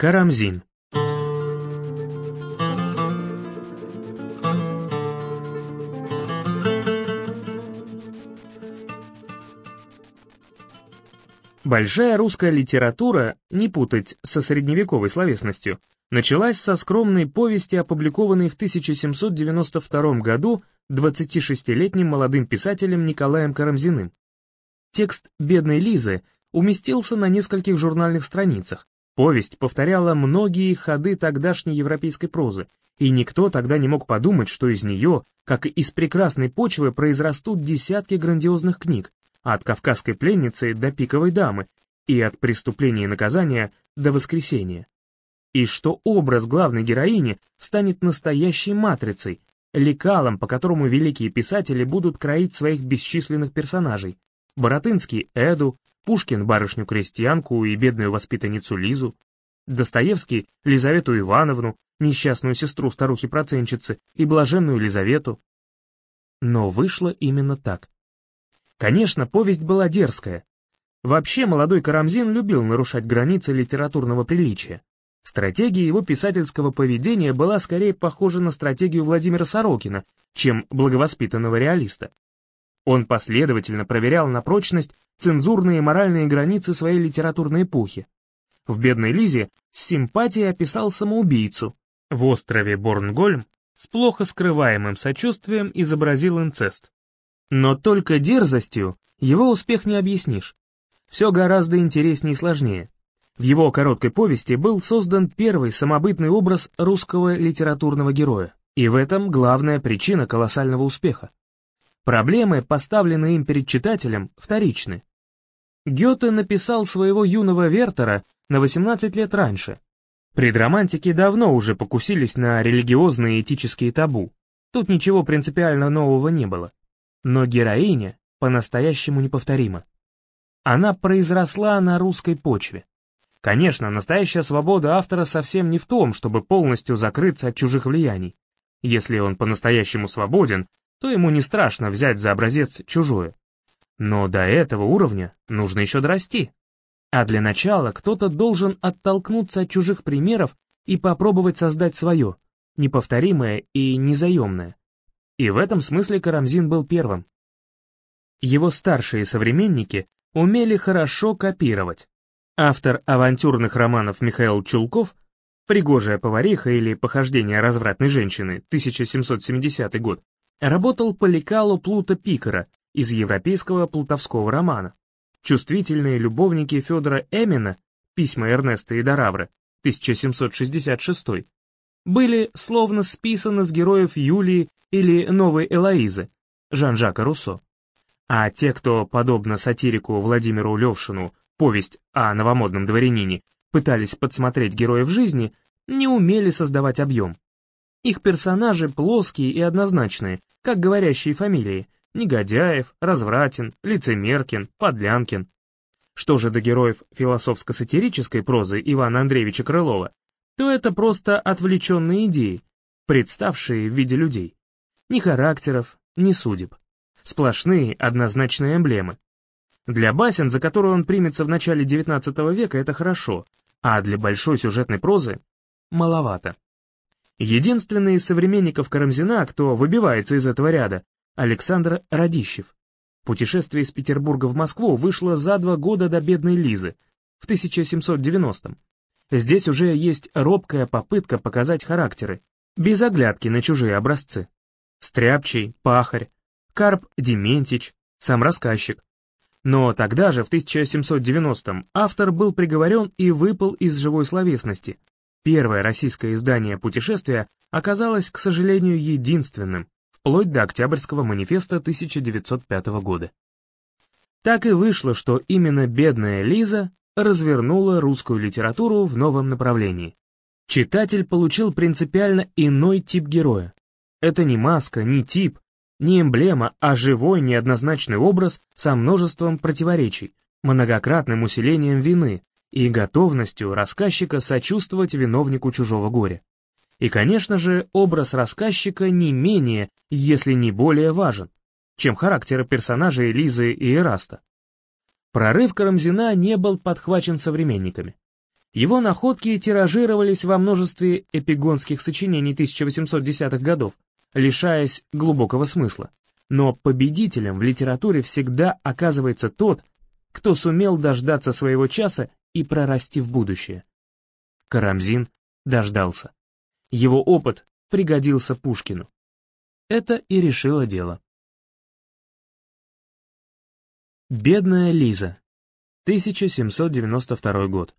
Карамзин Большая русская литература, не путать со средневековой словесностью, началась со скромной повести, опубликованной в 1792 году 26-летним молодым писателем Николаем Карамзиным. Текст «Бедной Лизы» уместился на нескольких журнальных страницах. Повесть повторяла многие ходы тогдашней европейской прозы, и никто тогда не мог подумать, что из нее, как из прекрасной почвы, произрастут десятки грандиозных книг, от «Кавказской пленницы» до «Пиковой дамы» и от «Преступления и наказания» до «Воскресения». И что образ главной героини станет настоящей матрицей, лекалом, по которому великие писатели будут кроить своих бесчисленных персонажей. Боротынский — Эду, Пушкин — барышню-крестьянку и бедную воспитанницу Лизу, Достоевский — Лизавету Ивановну, несчастную сестру старухи-проценщицы и блаженную Лизавету. Но вышло именно так. Конечно, повесть была дерзкая. Вообще молодой Карамзин любил нарушать границы литературного приличия. Стратегия его писательского поведения была скорее похожа на стратегию Владимира Сорокина, чем благовоспитанного реалиста. Он последовательно проверял на прочность цензурные и моральные границы своей литературной эпохи. В «Бедной Лизе» с симпатией описал самоубийцу. В «Острове Борнгольм» с плохо скрываемым сочувствием изобразил инцест. Но только дерзостью его успех не объяснишь. Все гораздо интереснее и сложнее. В его короткой повести был создан первый самобытный образ русского литературного героя, и в этом главная причина колоссального успеха. Проблемы, поставленные им перед читателем, вторичны. Гёте написал своего юного Вертера на 18 лет раньше. Предромантики давно уже покусились на религиозные и этические табу. Тут ничего принципиально нового не было. Но героиня по-настоящему неповторима. Она произросла на русской почве. Конечно, настоящая свобода автора совсем не в том, чтобы полностью закрыться от чужих влияний. Если он по-настоящему свободен, то ему не страшно взять за образец чужое. Но до этого уровня нужно еще дорасти. А для начала кто-то должен оттолкнуться от чужих примеров и попробовать создать свое, неповторимое и незаемное. И в этом смысле Карамзин был первым. Его старшие современники умели хорошо копировать. Автор авантюрных романов Михаил Чулков «Пригожая повариха» или «Похождение развратной женщины» 1770 год работал по лекалу Плута Пикера из европейского плутовского романа. Чувствительные любовники Федора Эмина «Письма Эрнеста и Даравра» 1766 были словно списаны с героев Юлии или Новой Элоизы Жан-Жака Руссо. А те, кто, подобно сатирику Владимиру Левшину, повесть о новомодном дворянине, пытались подсмотреть героев жизни, не умели создавать объем. Их персонажи плоские и однозначные, как говорящие фамилии Негодяев, Развратин, Лицемеркин, Подлянкин. Что же до героев философско-сатирической прозы Ивана Андреевича Крылова, то это просто отвлеченные идеи, представшие в виде людей. Ни характеров, ни судеб. Сплошные однозначные эмблемы. Для басен, за которую он примется в начале XIX века, это хорошо, а для большой сюжетной прозы — маловато. Единственный из современников Карамзина, кто выбивается из этого ряда, Александр Радищев. Путешествие из Петербурга в Москву вышло за два года до «Бедной Лизы» в 1790-м. Здесь уже есть робкая попытка показать характеры, без оглядки на чужие образцы. Стряпчий, Пахарь, Карп Дементич, сам рассказчик. Но тогда же, в 1790-м, автор был приговорен и выпал из живой словесности. Первое российское издание «Путешествия» оказалось, к сожалению, единственным, вплоть до Октябрьского манифеста 1905 года. Так и вышло, что именно бедная Лиза развернула русскую литературу в новом направлении. Читатель получил принципиально иной тип героя. Это не маска, не тип, не эмблема, а живой неоднозначный образ со множеством противоречий, многократным усилением вины и готовностью рассказчика сочувствовать виновнику чужого горя. И, конечно же, образ рассказчика не менее, если не более важен, чем характеры персонажей Лизы и Эраста. Прорыв Карамзина не был подхвачен современниками. Его находки тиражировались во множестве эпигонских сочинений 1810-х годов, лишаясь глубокого смысла. Но победителем в литературе всегда оказывается тот, кто сумел дождаться своего часа и прорасти в будущее. Карамзин дождался. Его опыт пригодился Пушкину. Это и решило дело. Бедная Лиза. 1792 год.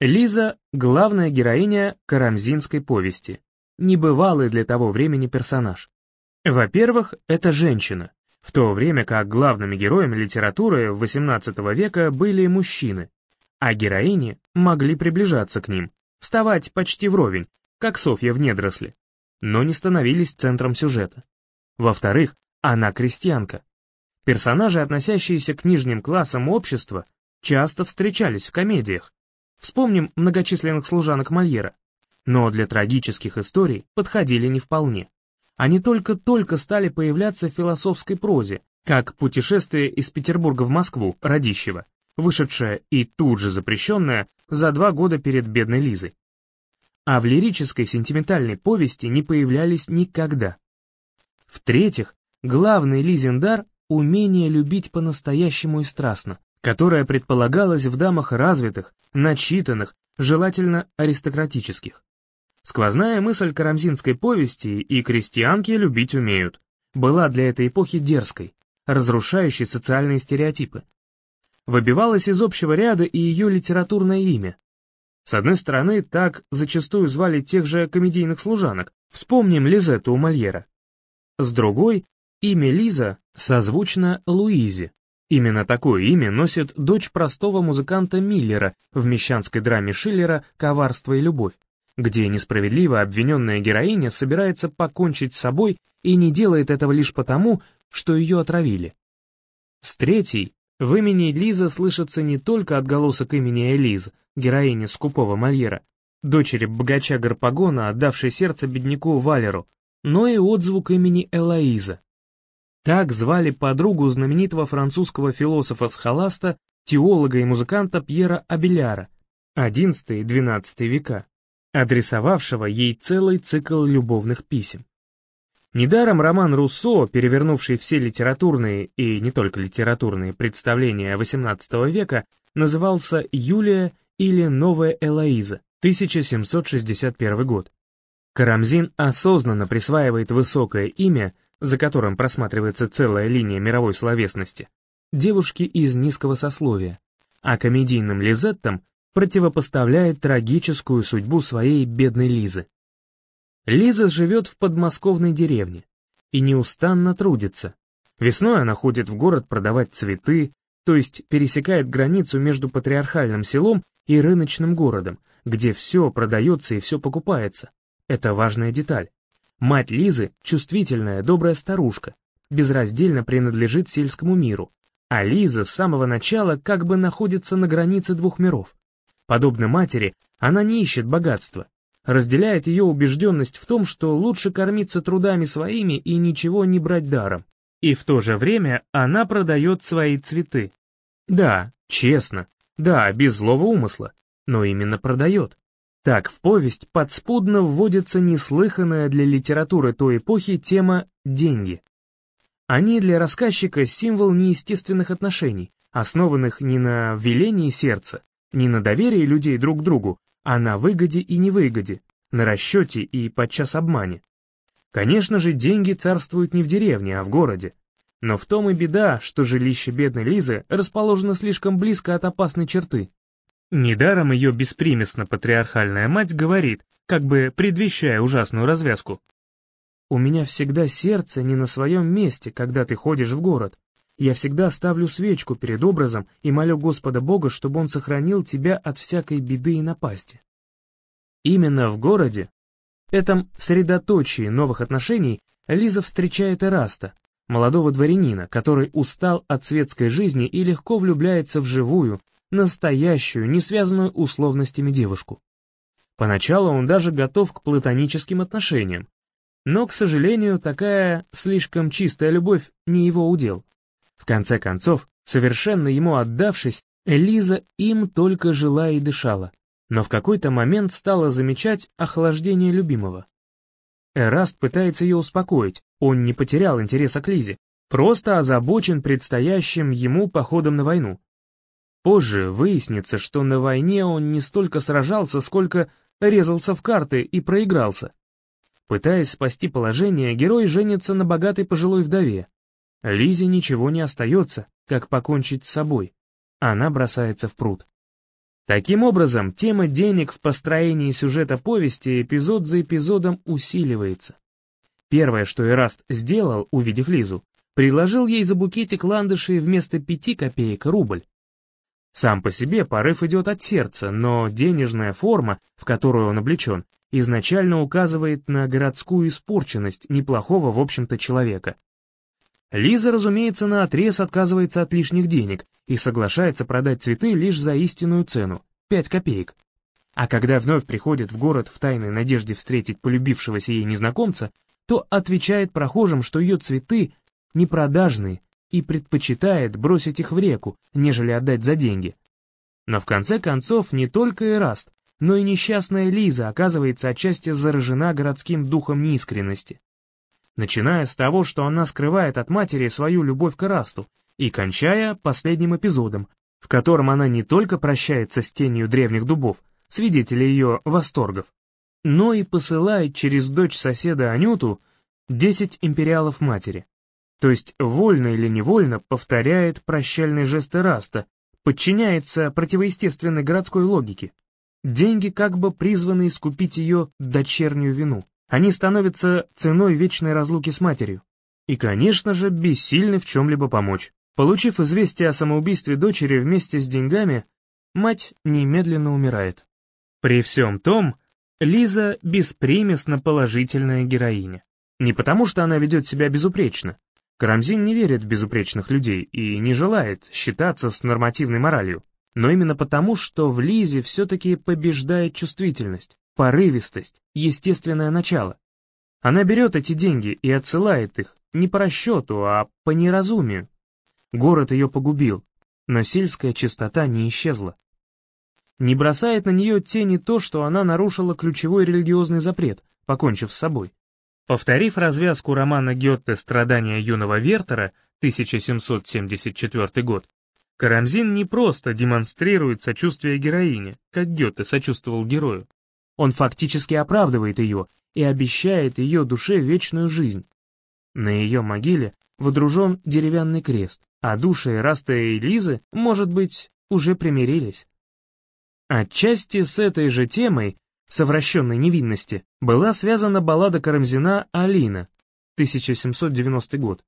Лиза — главная героиня карамзинской повести, небывалый для того времени персонаж. Во-первых, это женщина, в то время как главными героями литературы XVIII века были мужчины, а героини могли приближаться к ним, вставать почти вровень, как Софья в «Недросле», но не становились центром сюжета. Во-вторых, она крестьянка. Персонажи, относящиеся к нижним классам общества, часто встречались в комедиях. Вспомним многочисленных служанок Мольера. Но для трагических историй подходили не вполне. Они только-только стали появляться в философской прозе, как «Путешествие из Петербурга в Москву» Радищева, вышедшая и тут же запрещенная за два года перед бедной Лизой. А в лирической сентиментальной повести не появлялись никогда. В-третьих, главный Лизин дар — умение любить по-настоящему и страстно, которое предполагалось в дамах развитых, начитанных, желательно аристократических. Сквозная мысль карамзинской повести и крестьянки любить умеют, была для этой эпохи дерзкой, разрушающей социальные стереотипы, выбивалось из общего ряда и ее литературное имя. С одной стороны, так зачастую звали тех же комедийных служанок, вспомним Лизетту у Мольера. С другой, имя Лиза созвучно Луизе. Именно такое имя носит дочь простого музыканта Миллера в мещанской драме Шиллера «Коварство и любовь», где несправедливо обвиненная героиня собирается покончить с собой и не делает этого лишь потому, что ее отравили. С третьей, в имени Лиза слышится не только отголосок имени Элиз, героини скупого Мольера, дочери богача Гарпагона, отдавшей сердце бедняку Валеру, но и отзвук имени Элоиза. Так звали подругу знаменитого французского философа-схоласта, теолога и музыканта Пьера Абеляра, XI-XII века, адресовавшего ей целый цикл любовных писем. Недаром роман Руссо, перевернувший все литературные и не только литературные представления XVIII века, назывался «Юлия» или «Новая Элоиза», 1761 год. Карамзин осознанно присваивает высокое имя, за которым просматривается целая линия мировой словесности, девушки из низкого сословия, а комедийным Лизеттам противопоставляет трагическую судьбу своей бедной Лизы. Лиза живет в подмосковной деревне и неустанно трудится. Весной она ходит в город продавать цветы, то есть пересекает границу между патриархальным селом и рыночным городом, где все продается и все покупается. Это важная деталь. Мать Лизы — чувствительная, добрая старушка, безраздельно принадлежит сельскому миру, а Лиза с самого начала как бы находится на границе двух миров. Подобно матери, она не ищет богатства, разделяет ее убежденность в том, что лучше кормиться трудами своими и ничего не брать даром. И в то же время она продает свои цветы. Да, честно, да, без злого умысла, но именно продает. Так в повесть подспудно вводится неслыханная для литературы той эпохи тема «деньги». Они для рассказчика символ неестественных отношений, основанных не на велении сердца, не на доверии людей друг к другу, а на выгоде и невыгоде, на расчете и подчас обмане. Конечно же, деньги царствуют не в деревне, а в городе. Но в том и беда, что жилище бедной Лизы расположено слишком близко от опасной черты. Недаром ее беспримесно-патриархальная мать говорит, как бы предвещая ужасную развязку. «У меня всегда сердце не на своем месте, когда ты ходишь в город. Я всегда ставлю свечку перед образом и молю Господа Бога, чтобы Он сохранил тебя от всякой беды и напасти. Именно в городе, этом средоточии новых отношений, Лиза встречает Эраста, молодого дворянина, который устал от светской жизни и легко влюбляется в живую, настоящую, не связанную условностями девушку. Поначалу он даже готов к платоническим отношениям, но, к сожалению, такая слишком чистая любовь не его удел. В конце концов, совершенно ему отдавшись, Лиза им только жила и дышала, но в какой-то момент стала замечать охлаждение любимого. Эраст пытается ее успокоить, он не потерял интереса к Лизе, просто озабочен предстоящим ему походом на войну. Позже выяснится, что на войне он не столько сражался, сколько резался в карты и проигрался. Пытаясь спасти положение, герой женится на богатой пожилой вдове. Лизе ничего не остается, как покончить с собой. Она бросается в пруд. Таким образом, тема денег в построении сюжета повести эпизод за эпизодом усиливается. Первое, что Эраст сделал, увидев Лизу, предложил ей за букетик ландышей вместо пяти копеек рубль. Сам по себе порыв идет от сердца, но денежная форма, в которую он облечен, изначально указывает на городскую испорченность неплохого, в общем-то, человека. Лиза, разумеется, наотрез отказывается от лишних денег и соглашается продать цветы лишь за истинную цену — 5 копеек. А когда вновь приходит в город в тайной надежде встретить полюбившегося ей незнакомца, то отвечает прохожим, что ее цветы непродажные и предпочитает бросить их в реку, нежели отдать за деньги. Но в конце концов не только Эраст, но и несчастная Лиза оказывается отчасти заражена городским духом неискренности начиная с того, что она скрывает от матери свою любовь к Расту, и кончая последним эпизодом, в котором она не только прощается с тенью древних дубов, свидетелей ее восторгов, но и посылает через дочь соседа Анюту 10 империалов матери. То есть вольно или невольно повторяет прощальный жест Раста, подчиняется противоестественной городской логике. Деньги как бы призваны искупить ее дочернюю вину. Они становятся ценой вечной разлуки с матерью. И, конечно же, бессильны в чем-либо помочь. Получив известие о самоубийстве дочери вместе с деньгами, мать немедленно умирает. При всем том, Лиза беспримесно положительная героиня. Не потому, что она ведет себя безупречно. Карамзин не верит в безупречных людей и не желает считаться с нормативной моралью, но именно потому, что в Лизе все-таки побеждает чувствительность порывистость, естественное начало. Она берет эти деньги и отсылает их не по расчету, а по неразумию. Город ее погубил, но сельская чистота не исчезла. Не бросает на нее тени то, что она нарушила ключевой религиозный запрет, покончив с собой. Повторив развязку романа Гетте «Страдания юного Вертера» 1774 год, Карамзин не просто демонстрирует сочувствие героине, как Гетте сочувствовал герою. Он фактически оправдывает ее и обещает ее душе вечную жизнь. На ее могиле водружен деревянный крест, а души Раста и Лизы, может быть, уже примирились. Отчасти с этой же темой, совращенной невинности, была связана баллада Карамзина «Алина», 1790 год.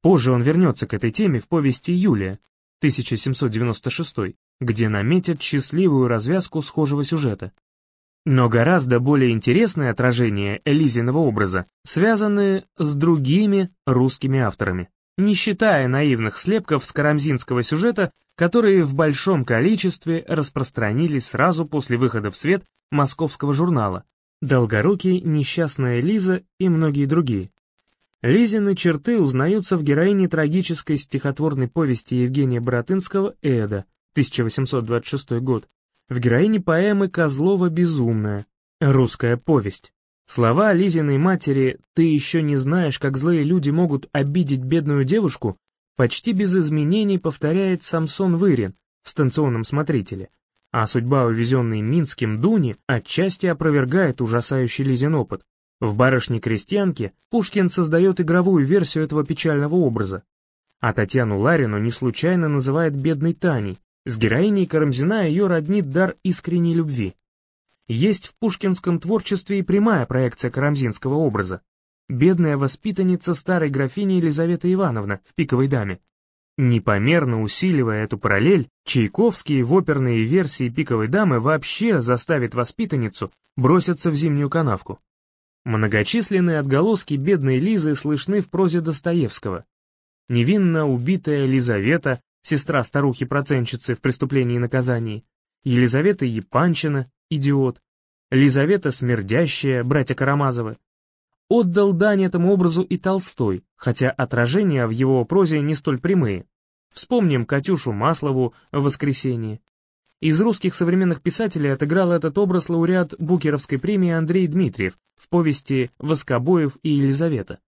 Позже он вернется к этой теме в повести «Юлия», 1796, где наметит счастливую развязку схожего сюжета. Но гораздо более интересное отражение Элизиного образа связаны с другими русскими авторами, не считая наивных слепков с карамзинского сюжета, которые в большом количестве распространились сразу после выхода в свет московского журнала «Долгорукий», «Несчастная Лиза» и многие другие. Лизины черты узнаются в героине трагической стихотворной повести Евгения Боротынского «Эда», 1826 год, в героине поэмы Козлова «Безумная», русская повесть. Слова Лизиной матери «ты еще не знаешь, как злые люди могут обидеть бедную девушку» почти без изменений повторяет Самсон Вырин в станционном смотрителе, а судьба увезенной Минским Дуни отчасти опровергает ужасающий Лизин опыт. В «Барышне-крестьянке» Пушкин создает игровую версию этого печального образа, а Татьяну Ларину не случайно называет бедной Таней, с героиней Карамзина ее роднит дар искренней любви. Есть в пушкинском творчестве и прямая проекция карамзинского образа. Бедная воспитанница старой графини Елизавета Ивановна в «Пиковой даме». Непомерно усиливая эту параллель, Чайковский в оперной версии «Пиковой дамы» вообще заставит воспитанницу броситься в зимнюю канавку. Многочисленные отголоски бедной Лизы слышны в прозе Достоевского. Невинно убитая Лизавета сестра старухи-проценщицы в «Преступлении и наказании», Елизавета Епанчина, идиот, Елизавета Смердящая, братья Карамазовы. Отдал дань этому образу и Толстой, хотя отражения в его прозе не столь прямые. Вспомним Катюшу Маслову в «Воскресенье». Из русских современных писателей отыграл этот образ лауреат Букеровской премии Андрей Дмитриев в повести «Воскобоев и Елизавета».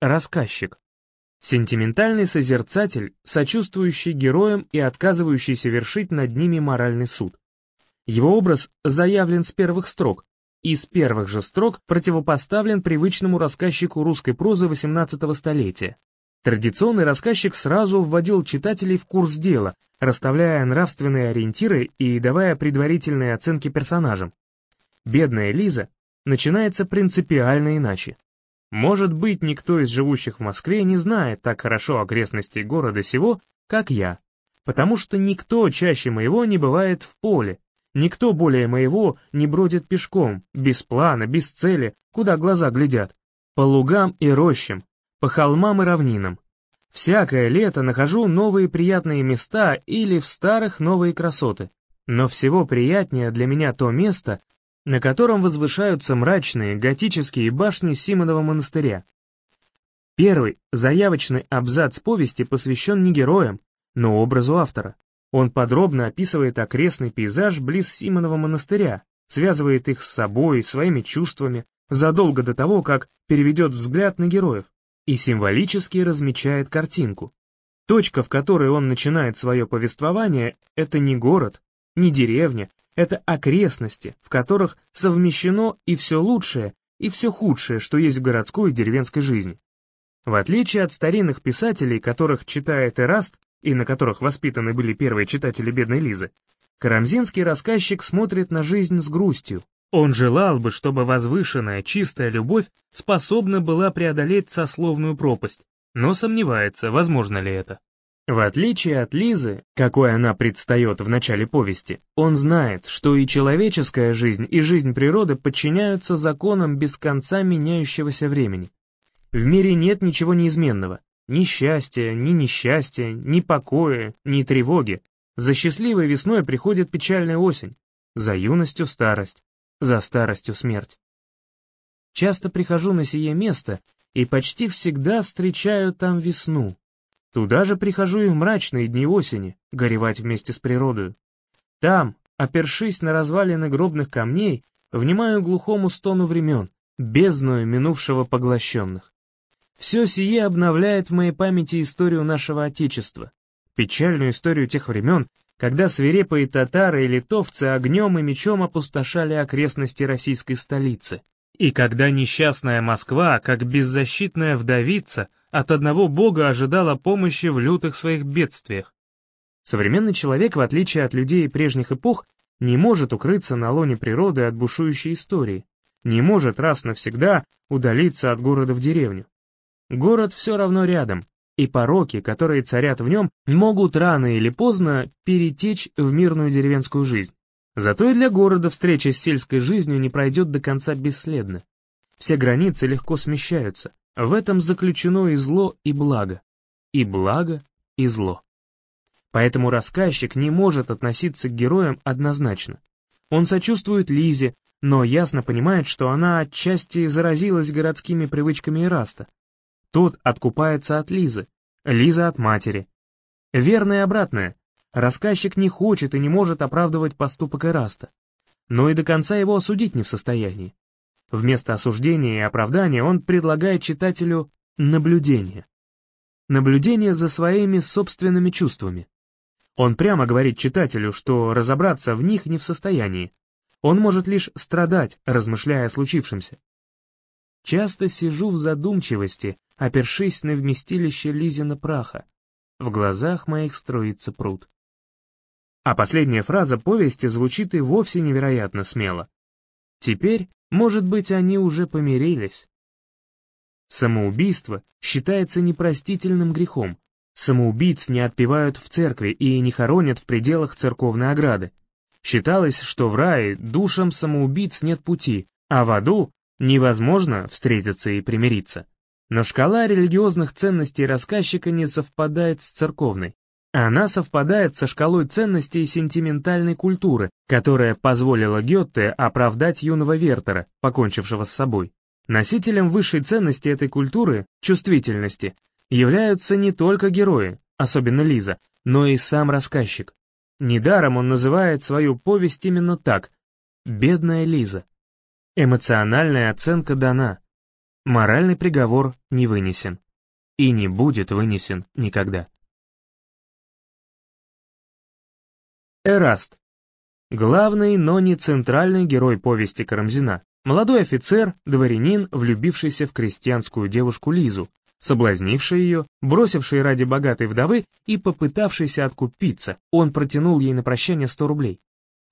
Рассказчик. Сентиментальный созерцатель, сочувствующий героям и отказывающийся вершить над ними моральный суд. Его образ заявлен с первых строк, и с первых же строк противопоставлен привычному рассказчику русской прозы XVIII столетия. Традиционный рассказчик сразу вводил читателей в курс дела, расставляя нравственные ориентиры и давая предварительные оценки персонажам. Бедная Лиза начинается принципиально иначе. Может быть, никто из живущих в Москве не знает так хорошо окрестности города сего, как я, потому что никто чаще моего не бывает в поле, никто более моего не бродит пешком, без плана, без цели, куда глаза глядят, по лугам и рощам, по холмам и равнинам. Всякое лето нахожу новые приятные места или в старых новые красоты. Но всего приятнее для меня то место, на котором возвышаются мрачные готические башни Симонова монастыря. Первый, заявочный абзац повести посвящен не героям, но образу автора. Он подробно описывает окрестный пейзаж близ Симонова монастыря, связывает их с собой, своими чувствами, задолго до того, как переведет взгляд на героев и символически размечает картинку. Точка, в которой он начинает свое повествование, это не город, не деревня, это окрестности, в которых совмещено и все лучшее, и все худшее, что есть в городской и деревенской жизни. В отличие от старинных писателей, которых читает Эраст, и на которых воспитаны были первые читатели бедной Лизы, Карамзинский рассказчик смотрит на жизнь с грустью, он желал бы, чтобы возвышенная, чистая любовь способна была преодолеть сословную пропасть, но сомневается, возможно ли это. В отличие от Лизы, какой она предстает в начале повести, он знает, что и человеческая жизнь, и жизнь природы подчиняются законам без конца меняющегося времени. В мире нет ничего неизменного, ни счастья, ни несчастья, ни покоя, ни тревоги. За счастливой весной приходит печальная осень, за юностью старость, за старостью смерть. Часто прихожу на сие место и почти всегда встречаю там весну. Туда же прихожу и в мрачные дни осени, горевать вместе с природой. Там, опершись на развалины гробных камней, внимаю глухому стону времен, бездную минувшего поглощенных. Все сие обновляет в моей памяти историю нашего Отечества, печальную историю тех времен, когда свирепые татары и литовцы огнем и мечом опустошали окрестности российской столицы, и когда несчастная Москва, как беззащитная вдовица, от одного бога ожидала помощи в лютых своих бедствиях. Современный человек, в отличие от людей прежних эпох, не может укрыться на лоне природы от бушующей истории, не может раз навсегда удалиться от города в деревню. Город все равно рядом, и пороки, которые царят в нем, могут рано или поздно перетечь в мирную деревенскую жизнь. Зато и для города встреча с сельской жизнью не пройдет до конца бесследно. Все границы легко смещаются. В этом заключено и зло, и благо. И благо, и зло. Поэтому рассказчик не может относиться к героям однозначно. Он сочувствует Лизе, но ясно понимает, что она отчасти заразилась городскими привычками Ираста, тот откупается от Лизы, Лиза от матери. Верно и обратное. Рассказчик не хочет и не может оправдывать поступок Эраста, но и до конца его осудить не в состоянии. Вместо осуждения и оправдания он предлагает читателю наблюдение. Наблюдение за своими собственными чувствами. Он прямо говорит читателю, что разобраться в них не в состоянии. Он может лишь страдать, размышляя о случившемся. Часто сижу в задумчивости, опершись на вместилище Лизина праха. В глазах моих струится пруд. А последняя фраза повести звучит и вовсе невероятно смело. Теперь, может быть, они уже помирились. Самоубийство считается непростительным грехом. Самоубийц не отпевают в церкви и не хоронят в пределах церковной ограды. Считалось, что в рае душам самоубийц нет пути, а в аду невозможно встретиться и примириться. Но шкала религиозных ценностей рассказчика не совпадает с церковной. Она совпадает со шкалой ценностей сентиментальной культуры, которая позволила Гетте оправдать юного Вертера, покончившего с собой. Носителем высшей ценности этой культуры, чувствительности, являются не только герои, особенно Лиза, но и сам рассказчик. Недаром он называет свою повесть именно так «Бедная Лиза». Эмоциональная оценка дана, моральный приговор не вынесен. И не будет вынесен никогда. Эраст. Главный, но не центральный герой повести Карамзина. Молодой офицер, дворянин, влюбившийся в крестьянскую девушку Лизу, соблазнивший ее, бросивший ради богатой вдовы и попытавшийся откупиться, он протянул ей на прощание 100 рублей.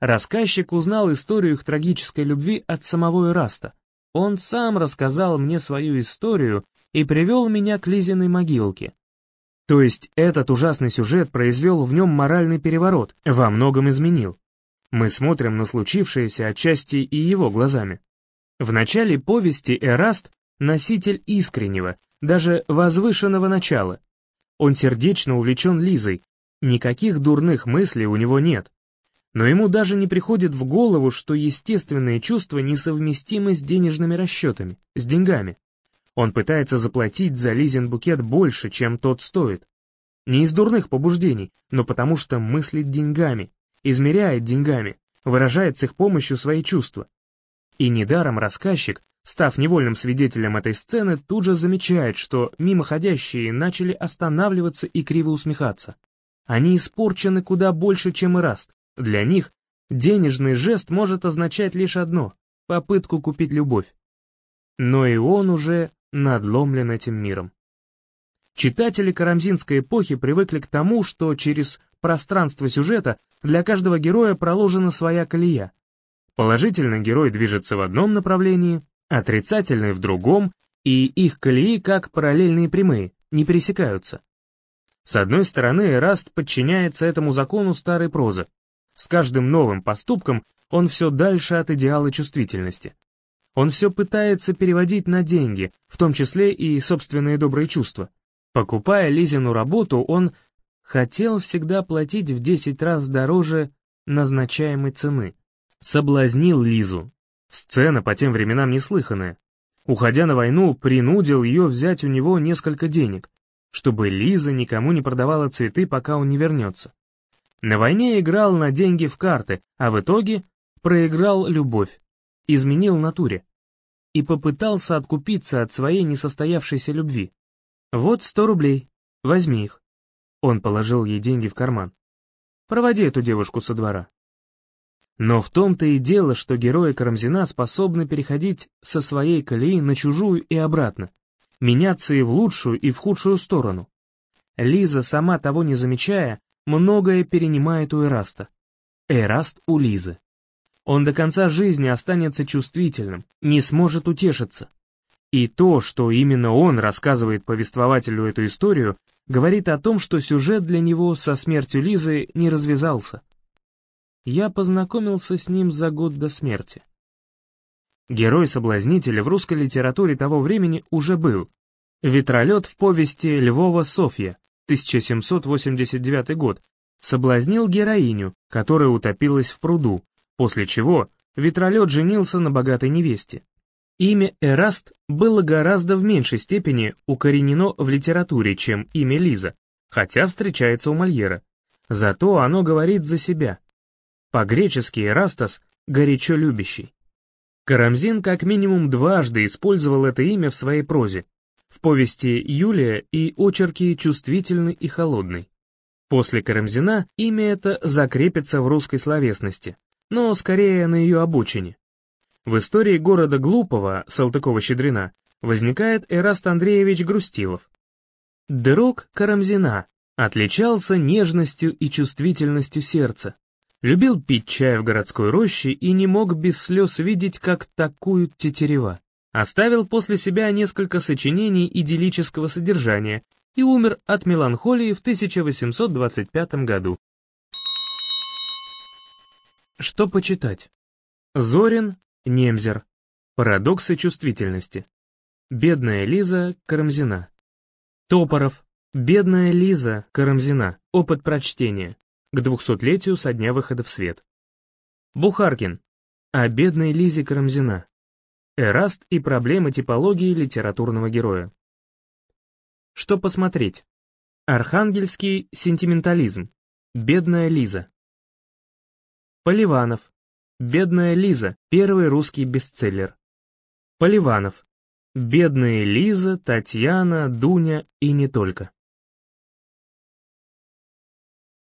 Рассказчик узнал историю их трагической любви от самого Эраста. Он сам рассказал мне свою историю и привел меня к Лизиной могилке. То есть этот ужасный сюжет произвел в нем моральный переворот, во многом изменил. Мы смотрим на случившееся отчасти и его глазами. В начале повести Эраст — носитель искреннего, даже возвышенного начала. Он сердечно увлечен Лизой, никаких дурных мыслей у него нет. Но ему даже не приходит в голову, что естественные чувства несовместимы с денежными расчетами, с деньгами. Он пытается заплатить за Лизин букет больше, чем тот стоит. Не из дурных побуждений, но потому что мыслит деньгами, измеряет деньгами, выражает с их помощью свои чувства. И недаром рассказчик, став невольным свидетелем этой сцены, тут же замечает, что мимоходящие начали останавливаться и криво усмехаться. Они испорчены куда больше, чем и Раст. Для них денежный жест может означать лишь одно — попытку купить любовь. Но и он уже надломлен этим миром. Читатели карамзинской эпохи привыкли к тому, что через пространство сюжета для каждого героя проложена своя колея. Положительный герой движется в одном направлении, отрицательный в другом, и их колеи, как параллельные прямые, не пересекаются. С одной стороны, Эраст подчиняется этому закону старой прозы. С каждым новым поступком он все дальше от идеала чувствительности. Он все пытается переводить на деньги, в том числе и собственные добрые чувства. Покупая Лизину работу, он хотел всегда платить в 10 раз дороже назначаемой цены. Соблазнил Лизу. Сцена по тем временам неслыханная. Уходя на войну, принудил ее взять у него несколько денег, чтобы Лиза никому не продавала цветы, пока он не вернется. На войне играл на деньги в карты, а в итоге проиграл любовь изменил натуре и попытался откупиться от своей несостоявшейся любви. «Вот сто рублей, возьми их». Он положил ей деньги в карман. «Проводи эту девушку со двора». Но в том-то и дело, что герои Карамзина способны переходить со своей колеи на чужую и обратно, меняться и в лучшую, и в худшую сторону. Лиза, сама того не замечая, многое перенимает у Эраста. Эраст у Лизы. Он до конца жизни останется чувствительным, не сможет утешиться. И то, что именно он рассказывает повествователю эту историю, говорит о том, что сюжет для него со смертью Лизы не развязался. Я познакомился с ним за год до смерти. Герой-соблазнителя в русской литературе того времени уже был. Ветролет в повести Львова Софья, 1789 год, соблазнил героиню, которая утопилась в пруду, после чего Ветролет женился на богатой невесте. Имя Эраст было гораздо в меньшей степени укоренено в литературе, чем имя Лиза, хотя встречается у Мольера. Зато оно говорит за себя. По-гречески Эрастас — горячо любящий. Карамзин как минимум дважды использовал это имя в своей прозе, в повести «Юлия» и очерке «Чувствительный и холодный». После Карамзина имя это закрепится в русской словесности, но скорее на ее обочине. В истории города Глупого, Салтыкова-Щедрина, возникает Эраст Андреевич Грустилов. Друг Карамзина отличался нежностью и чувствительностью сердца, любил пить чай в городской роще и не мог без слез видеть, как такуют тетерева. Оставил после себя несколько сочинений идиллического содержания и умер от меланхолии в 1825 году. Что почитать? Зорин, Немзер. Парадоксы чувствительности. Бедная Лиза Карамзина. Топоров. Бедная Лиза Карамзина. Опыт прочтения. К двухсотлетию со дня выхода в свет. Бухаркин. О бедной Лизе Карамзина. Эраст и проблемы типологии литературного героя. Что посмотреть? Архангельский сентиментализм. Бедная Лиза. Поливанов. Бедная Лиза. Первый русский бестселлер. Поливанов. Бедная Лиза, Татьяна, Дуня и не только.